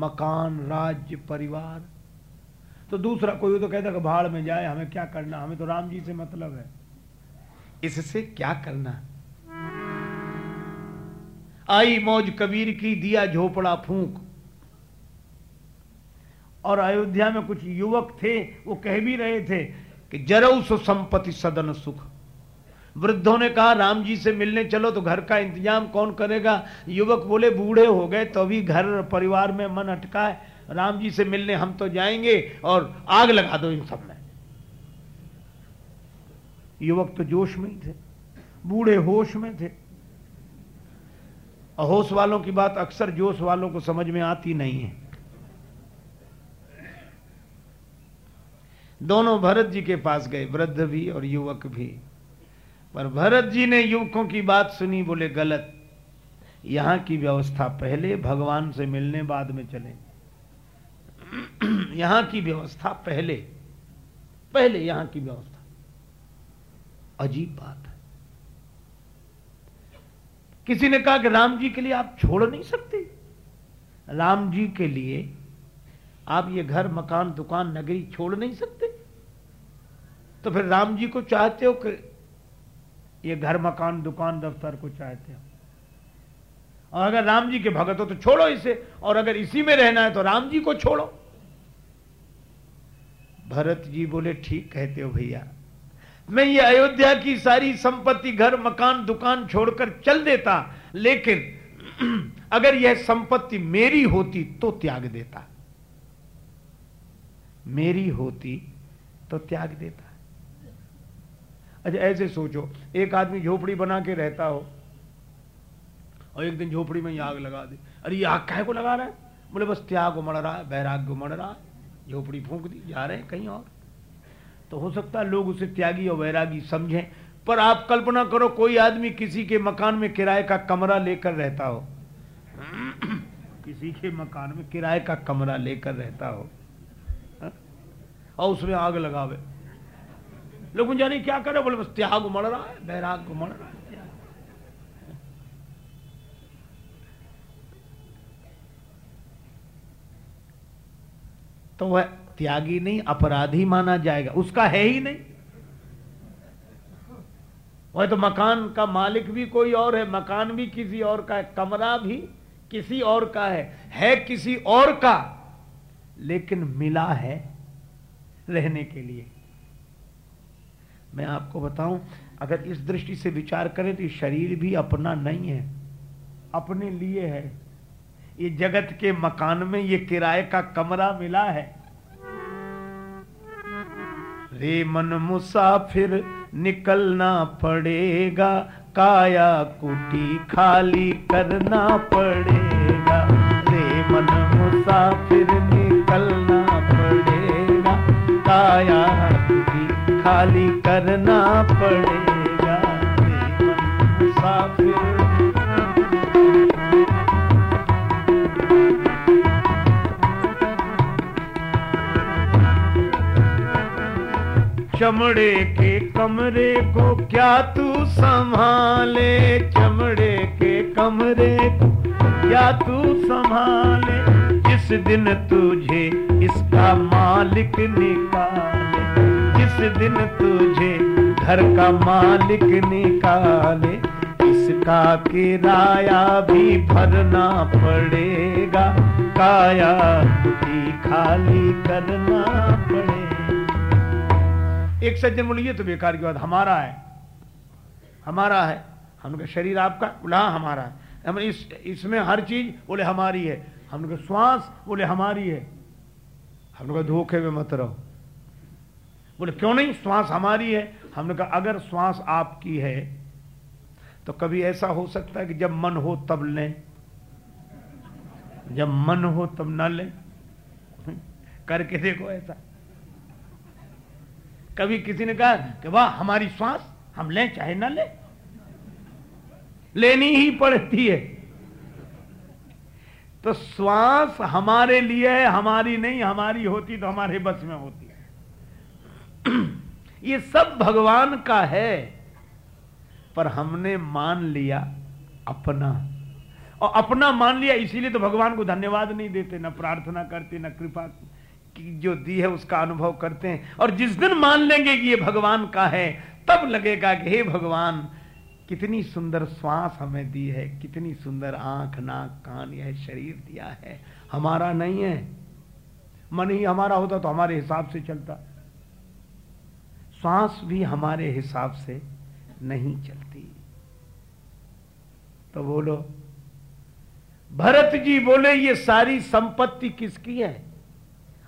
मकान, राज्य, परिवार। तो दूसरा, कोई तो कहता कि भाड़ में जाए, हमें क्या करना? हमें तो राम जी से मतलब है। इससे क्या करना? आई मौज कबीर की, दिया झोपड़ा फूंक। और अयोध्या में कुछ युवक थे, वो कह भी रहे थे कि जरऊ सो संपत्ति सदन सुख। वृद्धों ने कहा, राम जी से मिलने चलो तो घर का इंतज़ाम कौन करेगा? युवक बोले, बूढ़े हो गए तो अभी घर परिवार में मन अटका है राम जी से मिलने हम तो जाएँगे और आग लगा दो इन सब में। युवक तो जोश में ही थे, बूढ़े होश में थे। होश वालों की बात अक्सर जोश वालों को समझ में आती नहीं है। दोनों भरत जी के पास गए, वृद्ध भी और युवक भी। पर भरत जी ने युवकों की बात सुनी, बोले, गलत। यहाँ की व्यवस्था पहले भगवान से मिलने बाद में चले। यहाँ की व्यवस्था पहले पहले यहाँ की व्यवस्था। अजीब बात है। किसी ने कहा कि राम जी के लिए आप छोड़ नहीं सकते। राम जी के लिए आप ये घर, मकान, दुकान, नगरी छोड़ नहीं सकते। तो फिर राम जी को चाहते हो कि ये घर, मकान, दुकान, दफ्तर को चाहते हो। और अगर राम जी के भगत हो तो छोड़ो इसे, और अगर इसी में रहना है तो राम जी को छोड़ो। भरत जी बोले, ठीक कहते हो भैया। मैं ये अयोध्या की सारी संपत्ति, घर, मकान, दुकान छोड़कर चल देता, लेकिन अगर यह संपत्ति मेरी होती तो त्याग देता। मेरी होती तो त्याग देता। अच्छा ऐसे सोचो, एक आदमी झोपड़ी बना के रहता हो और एक दिन झोपड़ी में आग लगा दे। अरे, ये आग काहे को लगा रहा है? बोले, बस त्याग उमड़ रहा है बैराग्य उमड़ रहा है, झोपड़ी फूंक दी, जा रहे हैं कहीं और। तो हो सकता है लोग उसे त्यागी और वैरागी समझें, पर आप कल्पना करो, कोई आदमी किसी के मकान में किराए का कमरा लेकर रहता हो। किसी के मकान में किराए का कमरा लेकर रहता हो हाँ? और उसमें आग लगावे। लोग जाने क्या करे? बोले, बस त्याग उमड़ रहा है बैराग उमड़ रहा है तो वह त्यागी नहीं, अपराधी माना जाएगा। उसका है ही नहीं। वह तो मकान का मालिक भी कोई और है, मकान भी किसी और का है, कमरा भी किसी और का है है किसी और का, लेकिन मिला है रहने के लिए। मैं आपको बताऊँ, अगर इस दृष्टि से विचार करें तो शरीर भी अपना नहीं है, अपने लिए है। ये जगत के मकान में ये किराए का कमरा मिला है। रे मन मुसाफिर, निकलना पड़ेगा, काया कुटी खाली करना पड़ेगा। रे मन मुसाफिर, निकलना पड़ेगा, काया खाली करना पड़ेगा। मुसाफिर चमड़े के कमरे को क्या तू संभाले? चमड़े के कमरे को क्या तू संभाले? जिस दिन तुझे इसका मालिक निकाले दिन तुझे घर का मालिक निकाले, इसका किराया भी भरना पड़ेगा। काया भी खाली करना पड़ेगा। एक सज्जन बोले, ये तो बेकार की बात, हमारा है। हमारा है। हमने शरीर आपका बोला हमारा है। हम इस, इसमें हर चीज़ बोले, हमारी है। हमने श्वास बोले, हमारी है। हमने कहा, धोखे में मत रहो। बोले, क्यों नहीं? श्वास हमारी है। हमने कहा, अगर श्वास आपकी है तो कभी ऐसा हो सकता है कि जब मन हो तब लें। जब मन हो तब न लें। करके देखो ऐसा। कभी किसी ने कहा कि, वाह, हमारी श्वास हम लें, चाहे ना लें। लेनी ही पड़ती है। तो श्वास हमारे लिए है, हमारी नहीं, हमारी होती तो हमारे बस में होती। ये सब भगवान का है, पर हमने मान लिया अपना। और अपना मान लिया इसीलिए तो भगवान को धन्यवाद नहीं देते, ना प्रार्थना करते, ना कृपा की जो दी है उसका अनुभव करते हैं। और जिस दिन मान लेंगे कि ये भगवान का है, तब लगेगा कि हे भगवान, कितनी सुंदर श्वास हमें दी है, कितनी सुंदर आँख, नाक, कान, यह शरीर दिया है। हमारा नहीं है। मन ही हमारा होता तो हमारे हिसाब से चलता। श्वास भी हमारे हिसाब से नहीं चलती। तो बोलो, भरत जी बोले, ये सारी संपत्ति किसकी है?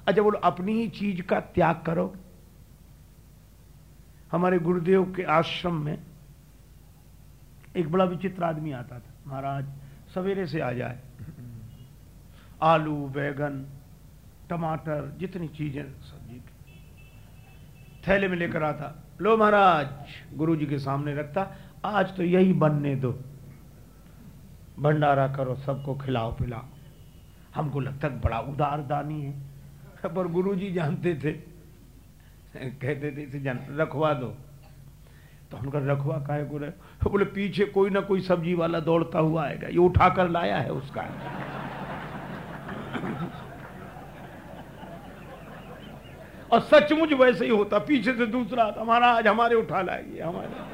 अच्छा बोलो, अपनी ही चीज़ का त्याग करो। हमारे गुरुदेव के आश्रम में एक बड़ा विचित्र आदमी आता था। महाराज, सवेरे से आ जाए। आलू, बैगन, टमाटर, जितनी चीज़ें थैले में लेकर आता। लो महाराज गुरु जी के सामने रखता, आज तो यही बनने दो। भंडारा करो, सबको खिलाओ, पिलाओ। हमको लगता बड़ा उदार दानी है। पर गुरु जी जानते थे। कहते थे, इसे जान, रखवा दो। तो उनका रखवा काहे को रहे? बोले, पीछे कोई ना कोई सब्ज़ी वाला दौड़ता हुआ आएगा। ये उठाकर लाया है उसका। और सचमुच वैसे ही होता। पीछे से दूसरा आता आज हमारे उठा लाएगी हमारे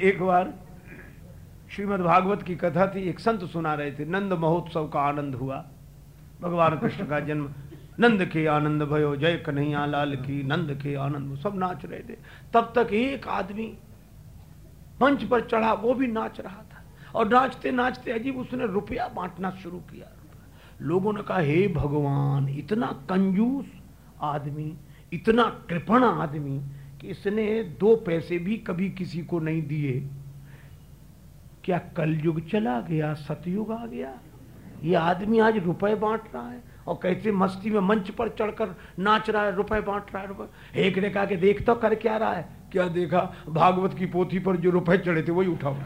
एक बार श्रीमद् भागवत की कथा थी, एक संत सुना रहे थे, नंद महोत्सव का आनंद हुआ, भगवान कृष्ण का जन्म। नंद के आनंद भयो, जय कन्हैया लाल की नंद के आनंद, सब नाच रहे थे। तब तक एक आदमी मंच पर चढ़ा, वो भी नाच रहा था। और नाचते नाचते अजीब उसने रुपया बांटना शुरू किया। लोगों ने कहा, हे भगवान, इतना कंजूस आदमी, इतना कृपण आदमी कि इसने दो पैसे भी कभी किसी को नहीं दिए। क्या कलयुग चला गया, सतयुग आ गया? ये आदमी आज रुपए बांट रहा है और कैसे मस्ती में मंच पर चढ़कर नाच रहा है, रुपए बांट रहा है, रुपए एक ने कहा कि देख तो कर क्या रहा है। क्या देखा? भागवत की पोथी पर जो रुपए चढ़े थे, वही उठाओ।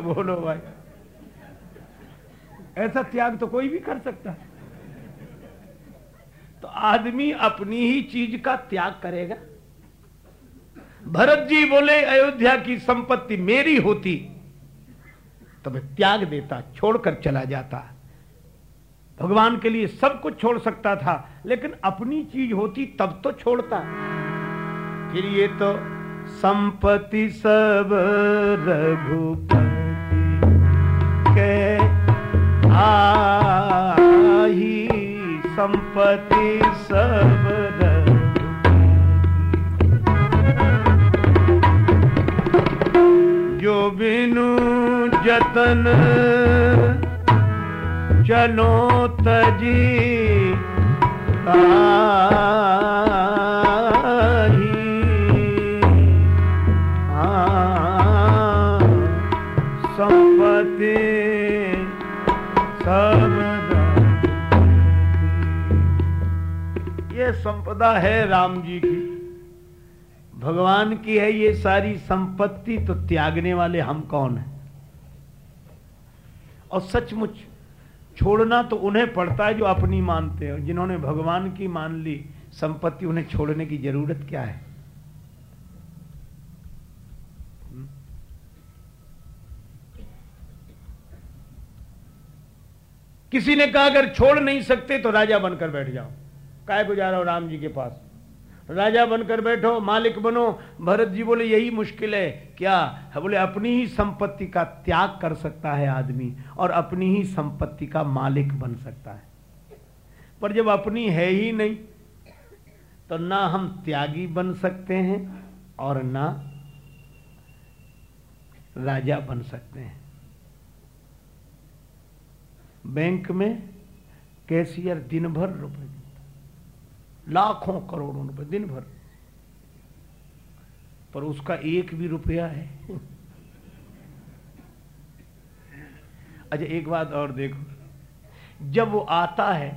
बोलो भाई। ऐसा त्याग तो कोई भी कर सकता। है तो आदमी अपनी ही चीज़ का त्याग करेगा। भरत जी बोले, अयोध्या की संपत्ति मेरी होती तो मैं त्याग देता, छोड़कर चला जाता। भगवान के लिए सब कुछ छोड़ सकता था, लेकिन अपनी चीज़ होती, तब तो छोड़ता। फिर ये तो संपत्ति सब रघुपति के आही संपत्ति सब जो बिनु जतन चलो तजी संपत्ति संपदा है राम जी की। भगवान की है ये सारी संपत्ति तो त्यागने वाले हम कौन है? और सचमुच छोड़ना तो उन्हें पड़ता है जो अपनी मानते हैं। जिन्होंने भगवान की मान ली, संपत्ति उन्हें छोड़ने की ज़रूरत क्या है? किसी ने कहा, अगर छोड़ नहीं सकते तो राजा बनकर बैठ जाओ। काय रहा हो राम जी के पास। राजा बनकर बैठो, मालिक बनो। भरत जी बोले, यही मुश्किल है। क्या? है बोले, अपनी ही संपत्ति का त्याग कर सकता है आदमी और अपनी ही संपत्ति का मालिक बन सकता है। पर जब अपनी है ही नहीं तो ना हम त्यागी बन सकते हैं और ना राजा बन सकते हैं। बैंक में कैशियर दिन भर रुपए लाखों करोड़ों रुपए दिन भर। पर उसका एक भी रुपया है। अच्छा एक बात और देखो। जब वो आता है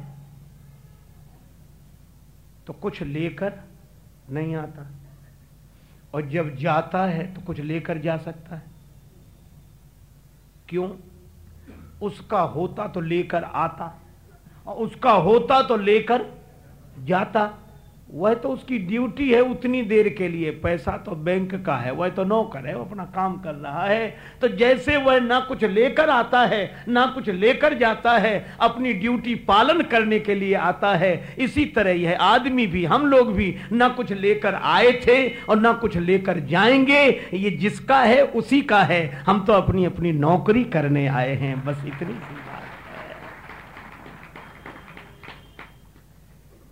तो कुछ लेकर नहीं आता। और जब जाता है तो कुछ लेकर जा सकता है। क्यों? उसका होता तो लेकर आता, और उसका होता तो लेकर जाता। वह तो उसकी ड्यूटी है उतनी देर के लिए। पैसा तो बैंक का है, वह तो नौकर है, वो अपना काम कर रहा है। तो जैसे वह ना कुछ लेकर आता है, ना कुछ लेकर जाता है, अपनी ड्यूटी पालन करने के लिए आता है। इसी तरह यह आदमी भी, हम लोग भी ना कुछ लेकर आए थे और ना कुछ लेकर जाएँगे। ये जिसका है, उसी का है। हम तो अपनी अपनी नौकरी करने आए हैं, बस इतनी सी बात है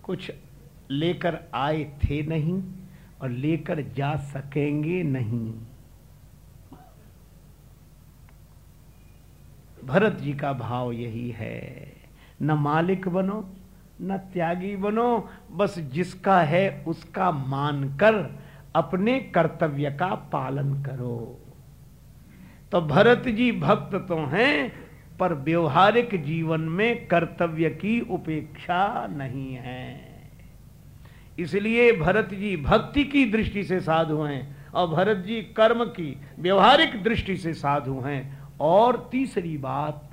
कुछ लेकर आए थे नहीं और लेकर जा सकेंगे नहीं। भरत जी का भाव यही है, न मालिक बनो, न त्यागी बनो, बस जिसका है उसका मानकर अपने कर्तव्य का पालन करो। तो भरत जी भक्त तो हैं पर व्यवहारिक जीवन में कर्तव्य की उपेक्षा नहीं है। इसलिए भरत जी भक्ति की दृष्टि से साधु हैं और भरत जी कर्म की व्यवहारिक दृष्टि से साधु हैं। और तीसरी बात,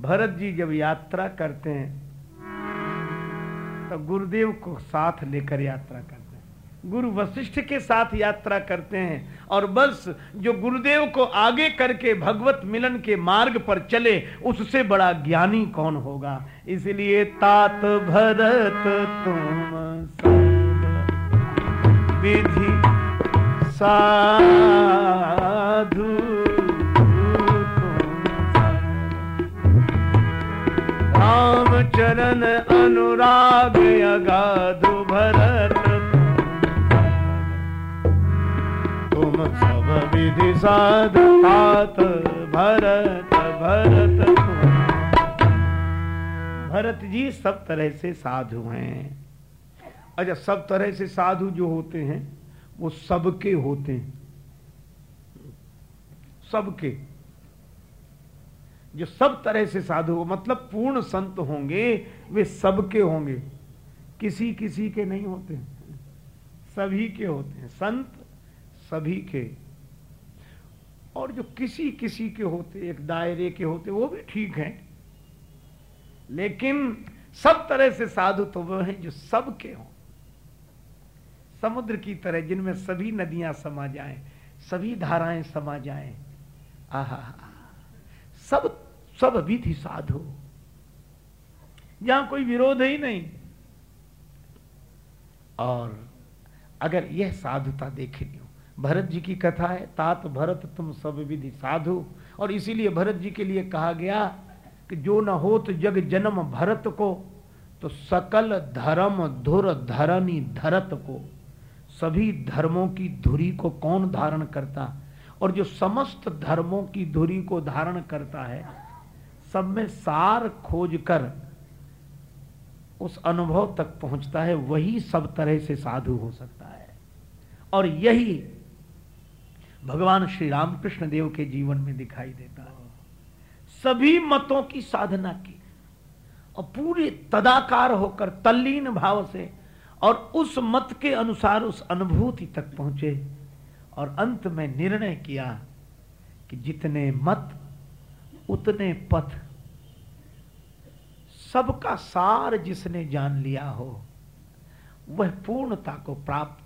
भरत जी जब यात्रा करते हैं तो गुरुदेव को साथ लेकर यात्रा करते गुरु वशिष्ठ के साथ यात्रा करते हैं और बस जो गुरुदेव को आगे करके भगवत मिलन के मार्ग पर चले, उससे बड़ा ज्ञानी कौन होगा? इसलिए तात भरत तुम विधि साधु राम चरण अनुराग अगाधु भरत सब विधि साधु भरत भरत। भरत जी सब तरह से साधु हैं। अच्छा सब तरह से साधु जो होते हैं, वो सबके होते हैं। सबके। जो सब तरह से साधु मतलब पूर्ण संत होंगे, वे सबके होंगे। किसी किसी के नहीं होते सभी के होते हैं। संत सभी के। और जो किसी किसी के होते, एक दायरे के होते, वो भी ठीक है। लेकिन सब तरह से साधु तो वह हैं जो सबके हों। समुद्र की तरह जिनमें सभी नदियाँ समा जाएँ, सभी धाराएँ समा जाएँ। आहा, सब सब विधि साधु। यहाँ कोई विरोध ही नहीं। और अगर यह साधुता देख लियो भरत जी की कथा है, तात भरत तुम सब विधि साधु। और इसीलिए भरत जी के लिए कहा गया कि जो न हो तो जग जन्म भरत को तो सकल धर्म धुर धरनी धरत को। सभी धर्मों की धुरी को कौन धारण करता? और जो समस्त धर्मों की धुरी को धारण करता है, सब में सार खोज कर उस अनुभव तक पहुँचता है, वही सब तरह से साधु हो सकता है। और यही भगवान श्री रामकृष्ण देव के जीवन में दिखाई देता है। सभी मतों की साधना की। और पूरे तदाकार होकर, तल्लीन भाव से, और उस मत के अनुसार उस अनुभूति तक पहुँचे। और अंत में निर्णय किया कि जितने मत, उतने पथ, सबका सार जिसने जान लिया हो, वह पूर्णता को प्राप्त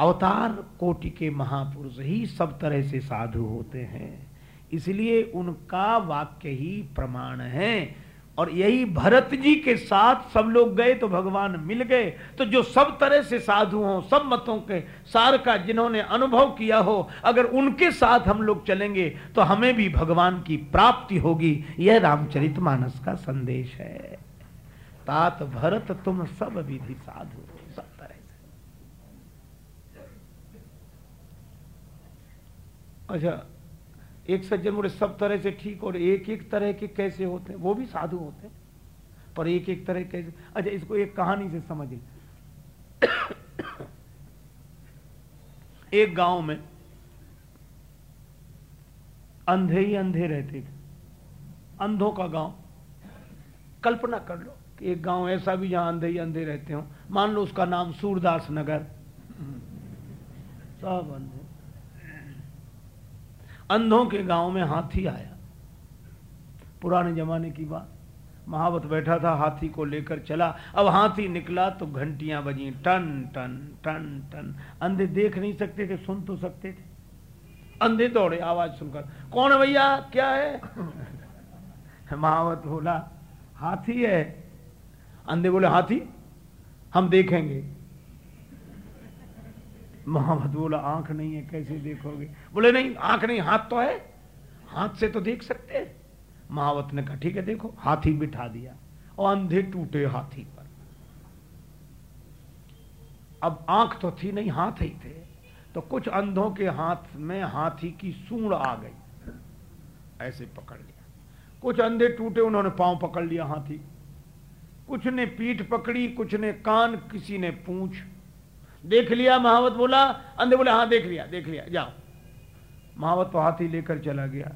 अवतार कोटि के महापुरुष ही सब तरह से साधु होते हैं। इसलिए उनका वाक्य ही प्रमाण है। और यही भरत जी के साथ सब लोग गए तो भगवान मिल गए। तो जो सब तरह से साधु हो, सब मतों के सार का जिन्होंने अनुभव किया हो, अगर उनके साथ हम लोग चलेंगे तो हमें भी भगवान की प्राप्ति होगी। यह रामचरित मानस का संदेश है। तात भरत तुम सब विधि साधु सब तरह से अच्छा एक सज्जन बोले, सब तरह से ठीक और एक एक तरह के कैसे होते हैं? वो भी साधु होते हैं, पर एक एक तरह कैसे? अच्छा इसको एक कहानी से समझिए। एक गाँव में अंधे ही अंधे रहते थे। अंधों का गाँव। कल्पना कर लो कि एक गाँव ऐसा भी जहाँ अंधे ही अंधे रहते हो। मान लो उसका नाम सूरदास नगर। सब अंधे। अंधों के गाँव में हाथी आया। पुराने जमाने की बात। महावत बैठा था, हाथी को लेकर चला। अब हाथी निकला तो घंटियाँ बजी, टन टन टन टन। अंधे देख नहीं सकते थे, सुन तो सकते थे। अंधे दौड़े, आवाज़ सुनकर, कौन है भैया? क्या है? महावत बोला, हाथी है। अंधे बोले, हाथी, हम देखेंगे। मोहम्मद बोला, आँख नहीं है, कैसे देखोगे? बोले, नहीं, आँख नहीं, हाथ तो है। हाथ से तो देख सकते हैं। महावत ने कहा, ठीक है, देखो, हाथी बिठा दिया और अंधे टूटे हाथी पर। अब आँख तो थी नहीं, हाथ ही थे। तो कुछ अंधों के हाथ में हाथी की सूंड आ गई। ऐसे पकड़ लिया। कुछ अंधे टूटे, उन्होंने पाँव पकड़ लिया हाथी। कुछ ने पीठ पकड़ी, कुछ ने कान, किसी ने पूछ। देख लिया, महावत बोला, अंधे बोले हाँ देख लिया देख लिया, जाओ। महावत तो हाथी लेकर चला गया।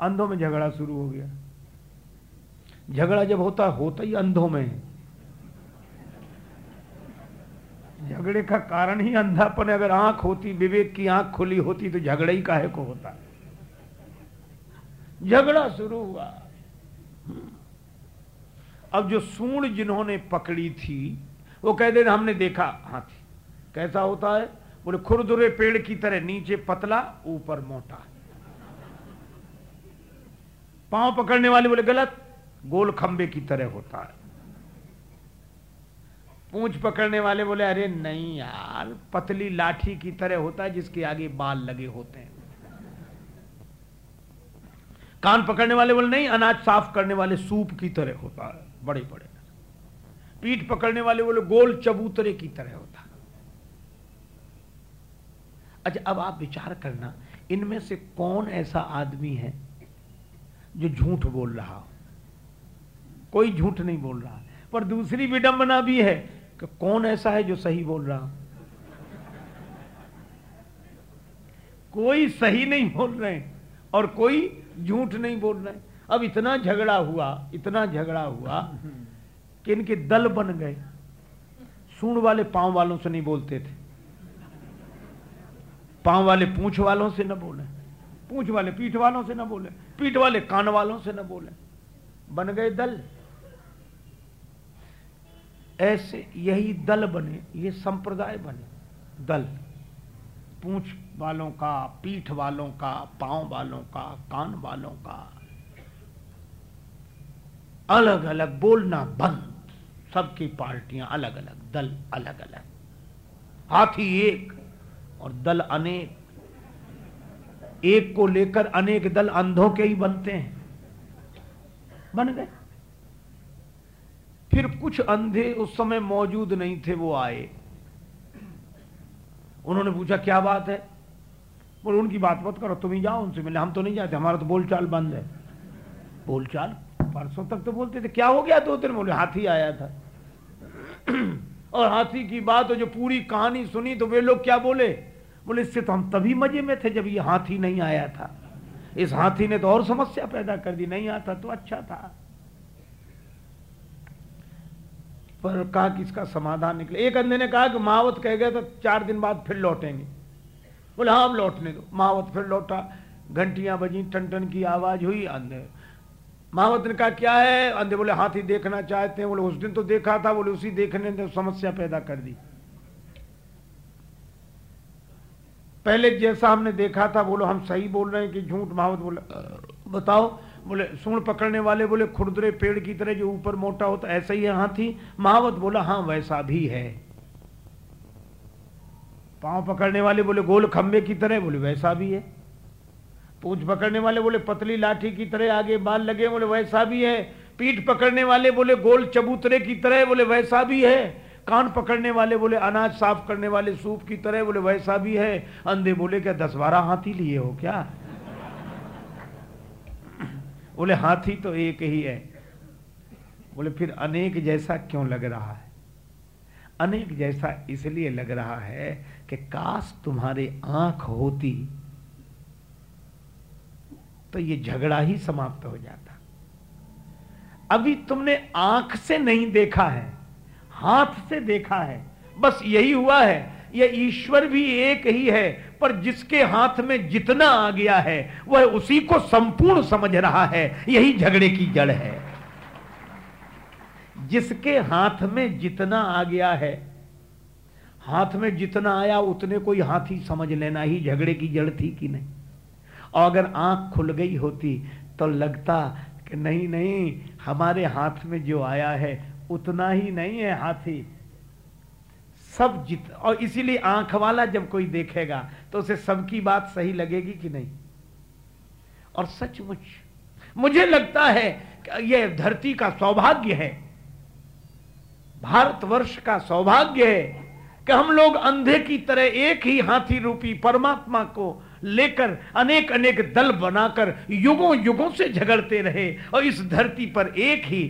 अंधों में झगड़ा शुरू हो गया। झगड़ा जब होता होता ही अंधों में। झगड़े का कारण ही अंधापन अगर आँख होती, विवेक की आँख खुली होती तो झगड़ा ही काहे को होता? झगड़ा शुरू हुआ। अब जो सूण जिन्होंने पकड़ी थी, वो कह कहते हमने देखा हाथी। कैसा होता है? बोले, खुरदुरे पेड़ की तरह, नीचे पतला, ऊपर मोटा। पाँव पकड़ने वाले बोले, गलत, गोल खंबे की तरह होता है। पूंछ पकड़ने वाले बोले, अरे नहीं यार, पतली लाठी की तरह होता है, जिसके आगे बाल लगे होते हैं। कान पकड़ने वाले बोले, नहीं, अनाज साफ़ करने वाले सूप की तरह होता है बड़े बड़े पीठ पकड़ने वाले बोले, गोल चबूतरे की तरह होता अच्छा अब आप विचार करना, इनमें से कौन ऐसा आदमी है जो झूठ बोल रहा हो? कोई झूठ नहीं बोल रहा। पर दूसरी विडंबना भी है कि कौन ऐसा है जो सही बोल रहा हो? कोई सही नहीं बोल रहे और कोई झूठ नहीं बोल रहे। अब इतना झगड़ा हुआ, इतना झगड़ा हुआ कि इनके दल बन गए। सूंड वाले पाँव वालों से नहीं बोलते थे। पाँव वाले पूछ वालों से न बोले, पूछ वाले पीठ वालों से न बोले, पीठ वाले कान वालों से न बोले। बन गए दल। ऐसे यही दल बने, ये संप्रदाय बने। दल। पूछ वालों का, पीठ वालों का, पाँव वालों का, कान वालों का। अलग अलग बोलना बंद। सबकी पार्टियाँ अलग अलग दल अलग अलग हाथी एक और दल अनेक, एक को लेकर अनेक दल अंधों के ही बनते हैं। बन गए। फिर कुछ अंधे उस समय मौजूद नहीं थे, वो आए। उन्होंने पूछा, क्या बात है? बोले, उनकी बात मत करो, तुम ही जाओ, उनसे मिले। हम तो नहीं जाते, हमारा तो बोलचाल बंद है। बोलचाल? परसों तक तो बोलते थे। क्या हो गया दो दिन बोले, हाथी आया था। और हाथी की बात, जो पूरी कहानी सुनी तो वे लोग क्या बोले? बोले इससे तो हम तभी मज़े में थे जब ये हाथी नहीं आया था। इस हाथी ने तो और समस्या पैदा कर दी, नहीं आता तो अच्छा था। पर कहा कि इसका समाधान निकले। एक अंधे ने कहा कि महावत कह गया तो चार दिन बाद फिर लौटेंगे। बोले हाँ लौटने दो। महावत फिर लौटा। घंटियाँ बजी टन टन की आवाज़ हुई, अंधे। महावत ने कहा, क्या है? अंधे बोले, हाथी देखना चाहते हैं। बोले, उस दिन तो देखा था, बोले, उसी देखने ने समस्या पैदा कर दी। पहले जैसा हमने देखा था, बोलो, हम सही बोल रहे हैं कि झूठ? महावत बोले। बताओ, बोले सूण पकड़ने वाले बोले, खुरदरे पेड़ की तरह जो ऊपर मोटा होता, ऐसा ही है हाथी महावत बोला हाँ वैसा भी है। पाँव पकड़ने वाले बोले, गोल खंबे की तरह, बोले, वैसा भी है। पूछ पकड़ने वाले बोले, पतली लाठी की तरह आगे बाल लगे, बोले, वैसा भी है। पीठ पकड़ने वाले बोले, गोल चबूतरे की तरह, बोले, वैसा भी है। कान पकड़ने वाले बोले, अनाज साफ़ करने वाले सूप की तरह, बोले, वैसा भी है। अंधे बोले, क्या दस बारह हाथी लिए हो क्या? बोले, हाथी तो एक ही है। बोले, फिर अनेक जैसा क्यों लग रहा है? अनेक जैसा इसलिए लग रहा है कि काश तुम्हारे आँख होती तो ये झगड़ा ही समाप्त हो जाता। अभी तुमने आँख से नहीं देखा है। हाथ से देखा है। बस यही हुआ है। ये ईश्वर भी एक ही है, पर जिसके हाथ में जितना आ गया है, वह उसी को संपूर्ण समझ रहा है। यही झगड़े की जड़ है। जिसके हाथ में जितना आ गया है, हाथ में जितना आया, उतने कोई ही समझ लेना ही झगड़े की जड़ थी कि नहीं। और अगर आँख खुल गई होती तो लगता कि नहीं नहीं, हमारे हाथ में जो आया है उतना ही नहीं है हाथी। सब जित, और इसीलिए आँख वाला जब कोई देखेगा तो उसे सबकी बात सही लगेगी कि नहीं? और सचमुच, मुझे लगता है कि यह धरती का सौभाग्य है, भारतवर्ष का सौभाग्य है कि हम लोग अंधे की तरह एक ही हाथी रूपी परमात्मा को लेकर अनेक अनेक दल बनाकर युगों युगों से झगड़ते रहे और इस धरती पर एक ही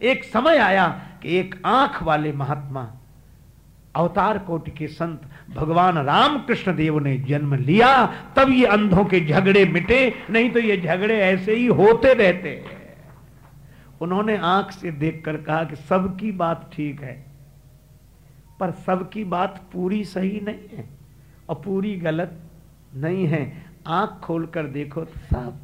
एक समय आया कि एक आँख वाले महात्मा, अवतार कोटि के संत भगवान राम कृष्ण देव ने जन्म लिया, तब ये अंधों के झगड़े मिटे, नहीं तो ये झगड़े ऐसे ही होते रहते उन्होंने आँख से देखकर कहा कि सबकी बात ठीक है, पर सबकी बात पूरी सही नहीं है और पूरी गलत नहीं है। आँख खोलकर देखो तो सब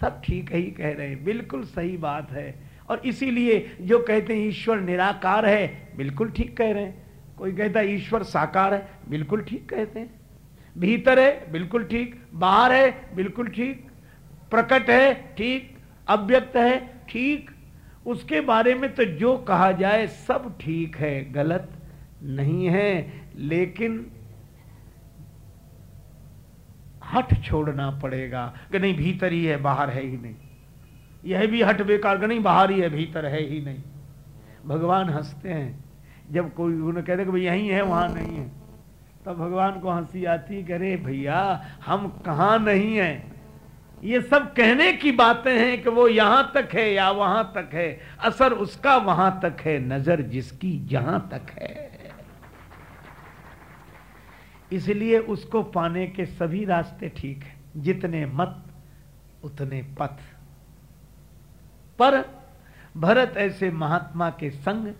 सब ठीक ही कह रहे हैं, बिल्कुल सही बात है। और इसीलिए जो कहते हैं ईश्वर निराकार है, बिल्कुल ठीक कह रहे हैं। कोई कहता है ईश्वर साकार है, बिल्कुल ठीक कहते हैं। भीतर है, बिल्कुल ठीक। बाहर है, बिल्कुल ठीक। प्रकट है, ठीक। अव्यक्त है, ठीक। उसके बारे में तो जो कहा जाए, सब ठीक है, गलत नहीं है। लेकिन हट छोड़ना पड़ेगा कि नहीं, भीतर ही है, बाहर है ही नहीं। यह भी हट बेकार नहीं, बाहर ही है, भीतर है ही नहीं। भगवान हँसते हैं। जब कोई उन्हें कहते कि भाई यहीं है, वहाँ नहीं है। तब भगवान को हँसी आती करे भैया, हम कहा नहीं है? ये सब कहने की बातें हैं कि वो यहाँ तक है या वहाँ तक है। असर उसका वहाँ तक है, नज़र जिसकी जहाँ तक है। इसलिए उसको पाने के सभी रास्ते ठीक है। जितने मत, उतने पथ। पर भरत ऐसे महात्मा के संग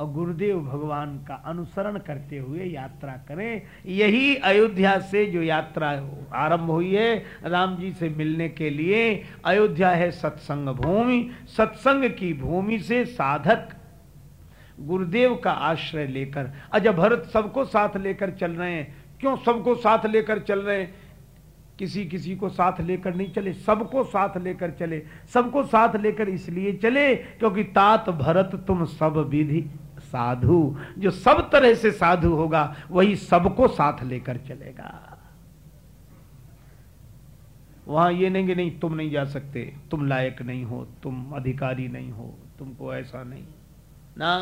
और गुरुदेव भगवान का अनुसरण करते हुए यात्रा करें। यही अयोध्या से जो यात्रा आरंभ हुई है, राम जी से मिलने के लिए, अयोध्या है सत्संग भूमि। सत्संग की भूमि से साधक गुरुदेव का आश्रय लेकर अजय भरत सबको साथ लेकर चल रहे हैं। क्यों सबको साथ लेकर चल रहे हैं? किसी किसी को साथ लेकर नहीं चले, सबको साथ लेकर चले, सबको साथ लेकर इसलिए चले क्योंकि तात भरत तुम सब विधि साधु। जो सब तरह से साधु होगा, वही सबको साथ लेकर चलेगा। वहाँ ये नहीं कि नहीं, तुम नहीं जा सकते, तुम लायक नहीं हो, तुम अधिकारी नहीं हो, तुमको ऐसा नहीं। ना,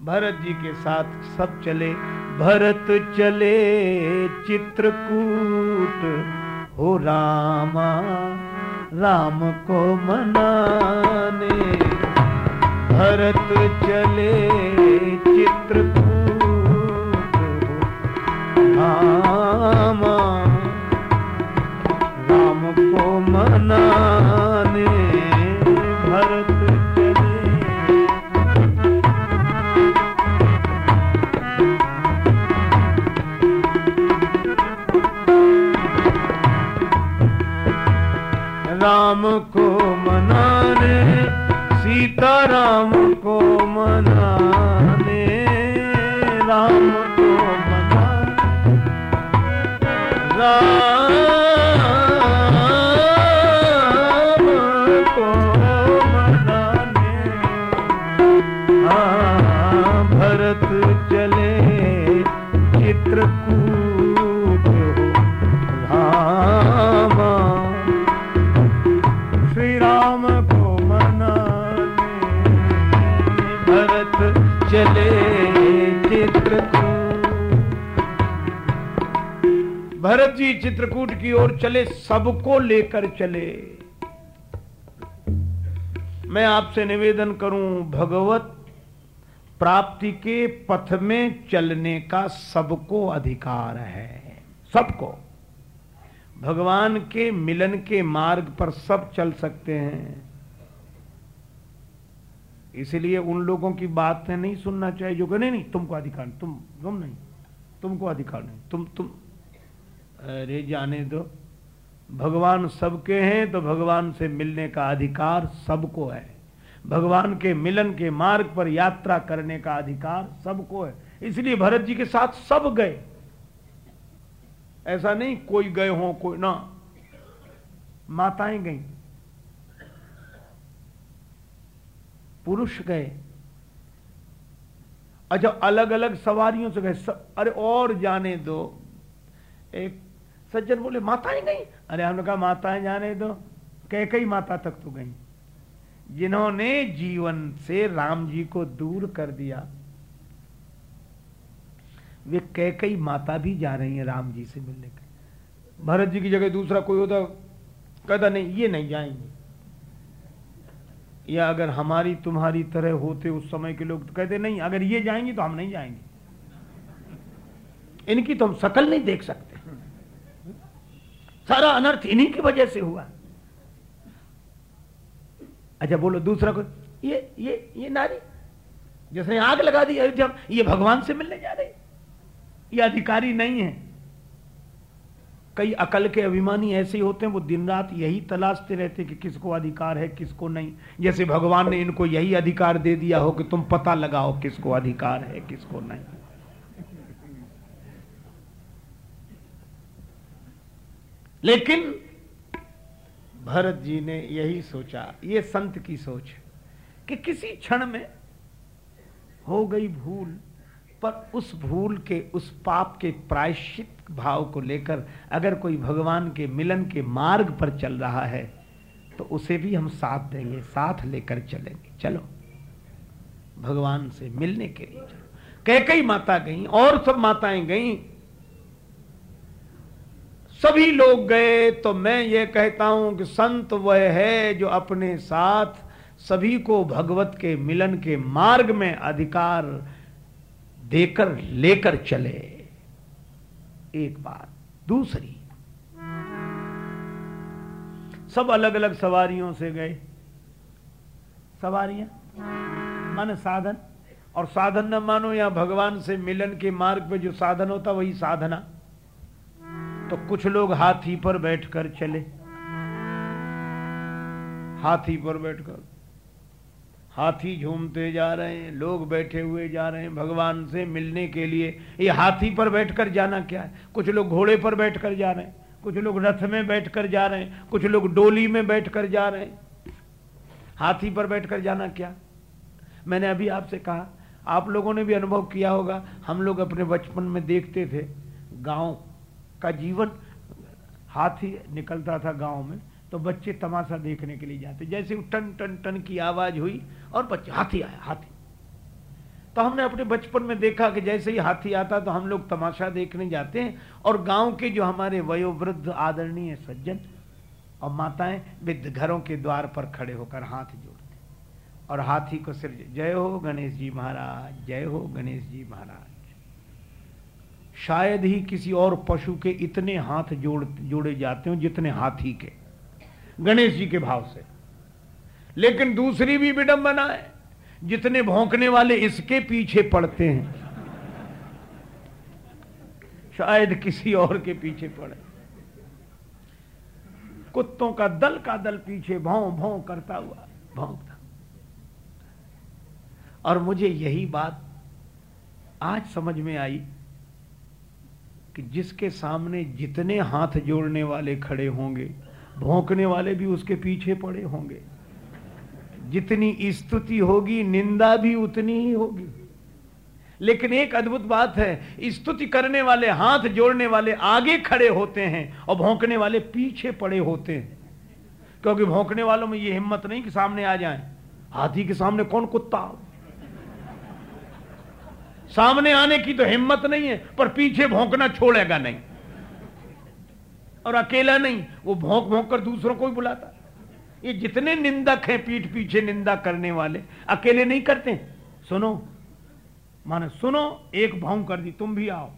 भरत जी के साथ सब चले, भरत चले चित्रकूट। हो रामा राम को मनाने। भरत चले चित्रकूट। रामा राम को मनाने भरत जी चित्रकूट की ओर चले, सबको लेकर चले। मैं आपसे निवेदन करूँ, भगवत प्राप्ति के पथ में चलने का सबको अधिकार है। सबको। भगवान के मिलन के मार्ग पर सब चल सकते हैं। इसलिए उन लोगों की बात नहीं सुनना चाहिए, जो नहीं नहीं, तुमको अधिकार तुम तुम नहीं, तुमको अधिकार नहीं, तुम तुम अरे जाने दो। भगवान सबके हैं तो भगवान से मिलने का अधिकार सबको है। भगवान के मिलन के मार्ग पर यात्रा करने का अधिकार सबको है। इसलिए भरत जी के साथ सब गए। ऐसा नहीं कोई गए हो, कोई ना। माताएँ गई। पुरुष गए। अच्छा अलग अलग सवारियों से गए। अरे और जाने दो। एक सज्जन बोले माताएँ गई अरे हमने कहा माताएँ जाने दो। कह, कई माता तक तो गई। जिन्होंने जीवन से राम जी को दूर कर दिया, वे कह, कई माता भी जा रही हैं राम जी से मिलने के भरत जी की जगह दूसरा कोई होता, कहता, नहीं, ये नहीं जाएँगे। या अगर हमारी तुम्हारी तरह होते उस समय के लोग तो कहते, नहीं, अगर ये जाएँगे तो हम नहीं जाएँगे। इनकी तो हम शकल नहीं देख सकते। सारा अनर्थ इन्हीं की वजह से हुआ। अच्छा बोलो, दूसरा को ये ये ये नारी, जिसने आग लगा दी अयोध्या ये भगवान से मिलने जा रही ये अधिकारी नहीं है। कई अकल के अभिमानी ऐसे ही होते हैं, वो दिन रात यही तलाशते रहते कि किसको अधिकार है, किसको नहीं। जैसे भगवान ने इनको यही अधिकार दे दिया हो कि तुम पता लगाओ किसको अधिकार है, किसको नहीं। लेकिन भरत जी ने यही सोचा, ये संत की सोच है कि किसी क्षण में हो गई भूल, पर उस भूल के, उस पाप के प्रायश्चित भाव को लेकर अगर कोई भगवान के मिलन के मार्ग पर चल रहा है तो उसे भी हम साथ देंगे, साथ लेकर चलेंगे। चलो, भगवान से मिलने के लिए चलो। कह कई माता गई, और सब माताएँ गई सभी लोग गए तो मैं ये कहता हूँ कि संत वह है जो अपने साथ सभी को भगवत के मिलन के मार्ग में अधिकार देकर, लेकर चले। एक बात, दूसरी, सब अलग अलग सवारियों से गए। सवारियाँ, मन साधन, और साधन न मानो या भगवान से मिलन के मार्ग पे जो साधन होता वही साधना। तो कुछ लोग हाथी पर बैठकर चले। हाथी पर बैठकर। हाथी झूमते जा रहे हैं, लोग बैठे हुए जा रहे हैं, भगवान से मिलने के लिए। ये हाथी पर बैठकर जाना क्या है? कुछ लोग घोड़े पर बैठकर जा रहे हैं, कुछ लोग रथ में बैठकर जा रहे हैं, कुछ लोग डोली में बैठकर जा रहे हैं। हाथी पर बैठकर जाना क्या? मैंने अभी आपसे कहा, आप लोगों ने भी अनुभव किया होगा, हम लोग अपने बचपन में देखते थे, गाँव का जीवन हाथी निकलता था गाँव में तो बच्चे तमाशा देखने के लिए जाते। जैसे टन टन टन की आवाज़ हुई और बच्चे, हाथी आया, हाथी। तो हमने अपने बचपन में देखा कि जैसे ही हाथी आता तो हम लोग तमाशा देखने जाते हैं और गाँव के जो हमारे वयोवृद्ध आदरणीय सज्जन और माताएँ विद्ध घरों के द्वार पर खड़े होकर हाथ जोड़ते और हाथी को सिर, जय हो गणेश जी महाराज, जय हो गणेश जी महाराज। शायद ही किसी और पशु के इतने हाथ जोड़, जोड़े जाते हो जितने हाथी के, गणेश जी के भाव से। लेकिन दूसरी भी विडंबना है, जितने भौंकने वाले इसके पीछे पड़ते हैं। शायद किसी और के पीछे पड़े। कुत्तों का दल का दल पीछे भौं भौं करता हुआ भौंकता। और मुझे यही बात आज समझ में आई कि जिसके सामने जितने हाथ जोड़ने वाले खड़े होंगे, भोंकने वाले भी उसके पीछे पड़े होंगे। जितनी स्तुति होगी, निंदा भी उतनी ही होगी। लेकिन एक अद्भुत बात है, स्तुति करने वाले, हाथ जोड़ने वाले आगे खड़े होते हैं और भौंकने वाले पीछे पड़े होते हैं। क्योंकि भौंकने वालों में ये हिम्मत नहीं कि सामने आ जाएँ। हाथी के सामने कौन कुत्ता? सामने आने की तो हिम्मत नहीं है, पर पीछे भौंकना छोड़ेगा नहीं। और अकेला नहीं, वो भोंक भोंक कर दूसरों को भी बुलाता। ये जितने निंदक हैं, पीठ पीछे निंदा करने वाले, अकेले नहीं करते। सुनो, माने सुनो, एक भौंक कर दी, तुम भी आओ।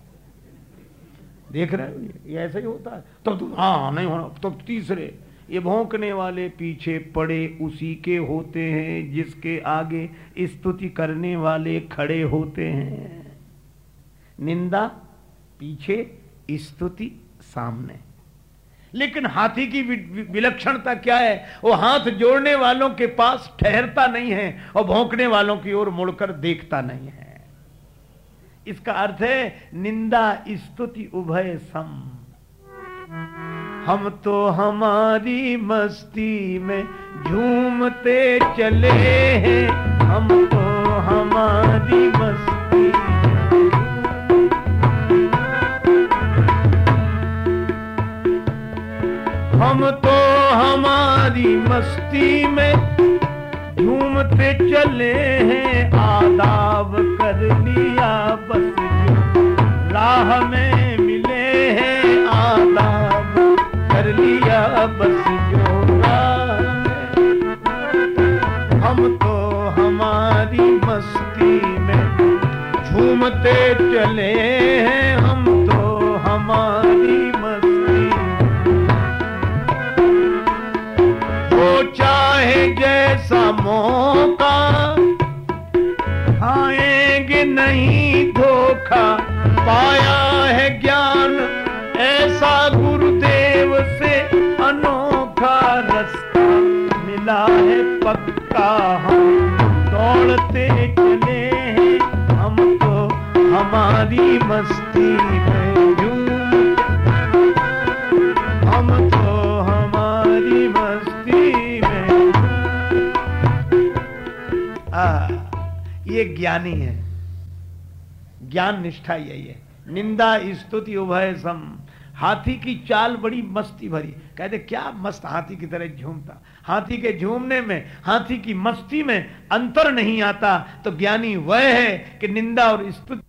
देख रहे हो, ये ऐसा ही होता है। तब तो तुम हाँ नहीं होना, तब तो तीसरे। ये भौंकने वाले पीछे पड़े उसी के होते हैं, जिसके आगे स्तुति करने वाले खड़े होते हैं। निंदा, पीछे स्तुति, सामने। लेकिन हाथी की विलक्षणता क्या है? वो हाथ जोड़ने वालों के पास ठहरता नहीं है और भौंकने वालों की ओर मुड़कर देखता नहीं है। इसका अर्थ है, निंदा, स्तुति, उभय सम। हम तो हमारी मस्ती में झूमते चले हैं। हम तो हमारी मस्ती हम तो हमारी मस्ती में झूमते चले हैं। आदाब कर लिया बस राह में झूमते चले हैं हम तो हमारी मस्ती। वो चाहे जैसा मौका आएँगे नहीं धोखा, पाया है ज्ञान, ऐसा गुरुदेव से अनोखा रास्ता मिला है पक्का। हमारी मस्ती में हम तो हमारी मस्ती में आ, ये ज्ञानी है। ज्ञान निष्ठा यही है। निंदा स्तुति उभय सम। हाथी की चाल बड़ी मस्ती भरी। कहते क्या मस्त हाथी की तरह झूमता। हाथी के झूमने में हाथी की मस्ती में अंतर नहीं आता। तो ज्ञानी वह है कि निंदा और स्तुति